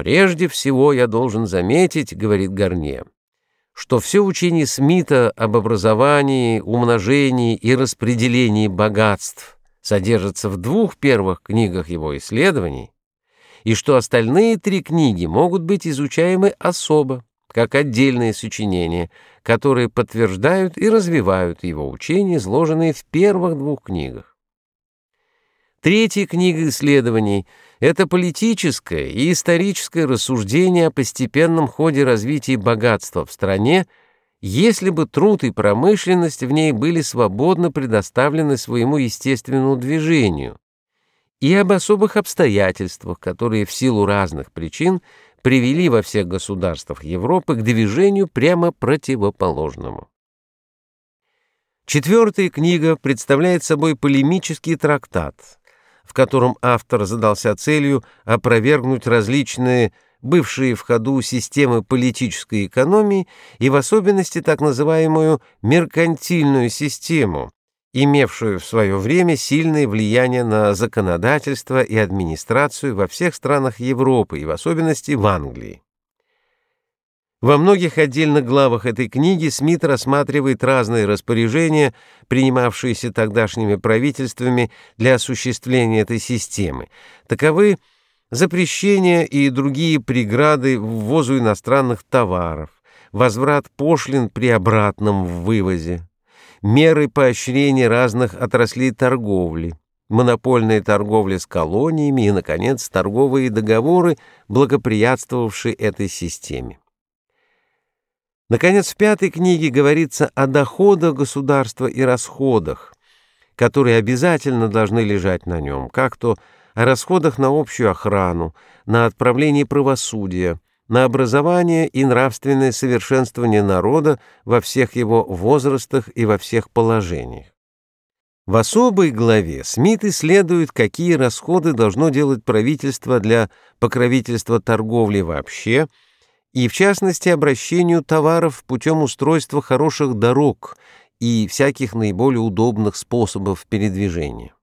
«Прежде всего я должен заметить, — говорит Гарне, — что все учение Смита об образовании, умножении и распределении богатств содержится в двух первых книгах его исследований, и что остальные три книги могут быть изучаемы особо, как отдельные сочинения, которые подтверждают и развивают его учения, изложенные в первых двух книгах. Третья книга исследований — это политическое и историческое рассуждение о постепенном ходе развития богатства в стране, если бы труд и промышленность в ней были свободно предоставлены своему естественному движению, и об особых обстоятельствах, которые в силу разных причин привели во всех государствах Европы к движению прямо противоположному. Четвертая книга представляет собой полемический трактат, в котором автор задался целью опровергнуть различные бывшие в ходу системы политической экономии и в особенности так называемую меркантильную систему, имевшую в свое время сильное влияние на законодательство и администрацию во всех странах Европы и в особенности в Англии. Во многих отдельных главах этой книги Смит рассматривает разные распоряжения, принимавшиеся тогдашними правительствами для осуществления этой системы. Таковы запрещения и другие преграды ввозу иностранных товаров, возврат пошлин при обратном вывозе, меры поощрения разных отраслей торговли, монопольная торговля с колониями и, наконец, торговые договоры, благоприятствовавшие этой системе. Наконец, в пятой книге говорится о доходах государства и расходах, которые обязательно должны лежать на нем, как то о расходах на общую охрану, на отправление правосудия, на образование и нравственное совершенствование народа во всех его возрастах и во всех положениях. В особой главе Смит исследует, какие расходы должно делать правительство для покровительства торговли вообще, и в частности обращению товаров путем устройства хороших дорог и всяких наиболее удобных способов передвижения.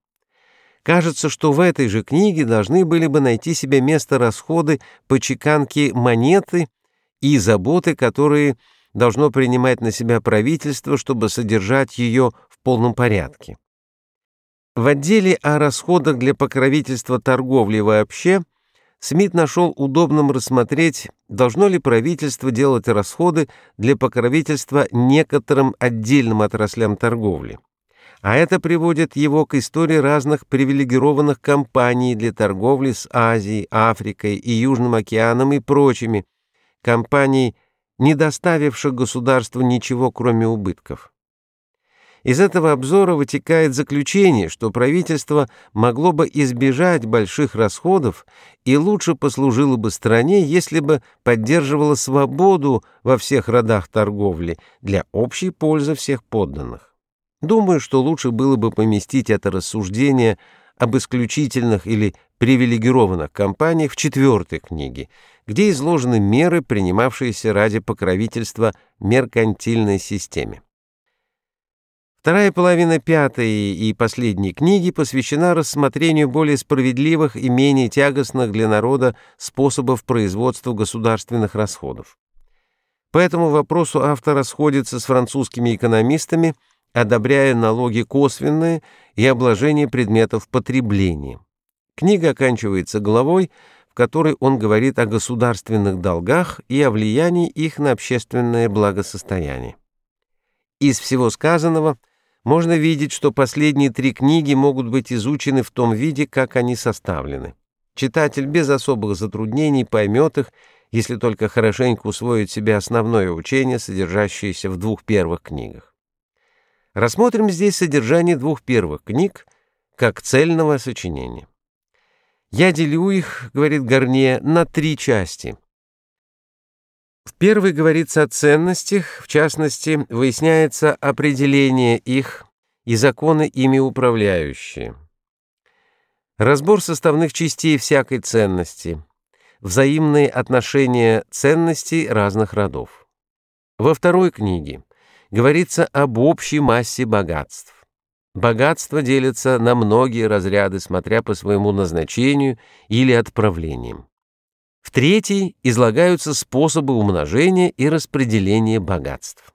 Кажется, что в этой же книге должны были бы найти себе место расходы по чеканке монеты и заботы, которые должно принимать на себя правительство, чтобы содержать ее в полном порядке. В отделе о расходах для покровительства торговли вообще Смит нашел удобным рассмотреть, должно ли правительство делать расходы для покровительства некоторым отдельным отраслям торговли а это приводит его к истории разных привилегированных компаний для торговли с Азией, Африкой и Южным океаном и прочими, компаний, не доставивших государству ничего, кроме убытков. Из этого обзора вытекает заключение, что правительство могло бы избежать больших расходов и лучше послужило бы стране, если бы поддерживало свободу во всех родах торговли для общей пользы всех подданных. Думаю, что лучше было бы поместить это рассуждение об исключительных или привилегированных компаниях в четвертой книге, где изложены меры, принимавшиеся ради покровительства меркантильной системе. Вторая половина пятой и последней книги посвящена рассмотрению более справедливых и менее тягостных для народа способов производства государственных расходов. По этому вопросу автор расходится с французскими экономистами – одобряя налоги косвенные и обложение предметов потребления. Книга оканчивается главой, в которой он говорит о государственных долгах и о влиянии их на общественное благосостояние. Из всего сказанного можно видеть, что последние три книги могут быть изучены в том виде, как они составлены. Читатель без особых затруднений поймет их, если только хорошенько усвоит себе основное учение, содержащееся в двух первых книгах. Рассмотрим здесь содержание двух первых книг как цельного сочинения. Я делю их, говорит Гарне, на три части. В первой говорится о ценностях, в частности, выясняется определение их и законы ими управляющие. Разбор составных частей всякой ценности, взаимные отношения ценностей разных родов. Во второй книге говорится об общей массе богатств. Богатство делится на многие разряды, смотря по своему назначению или отправлениям. В третьей излагаются способы умножения и распределения богатств.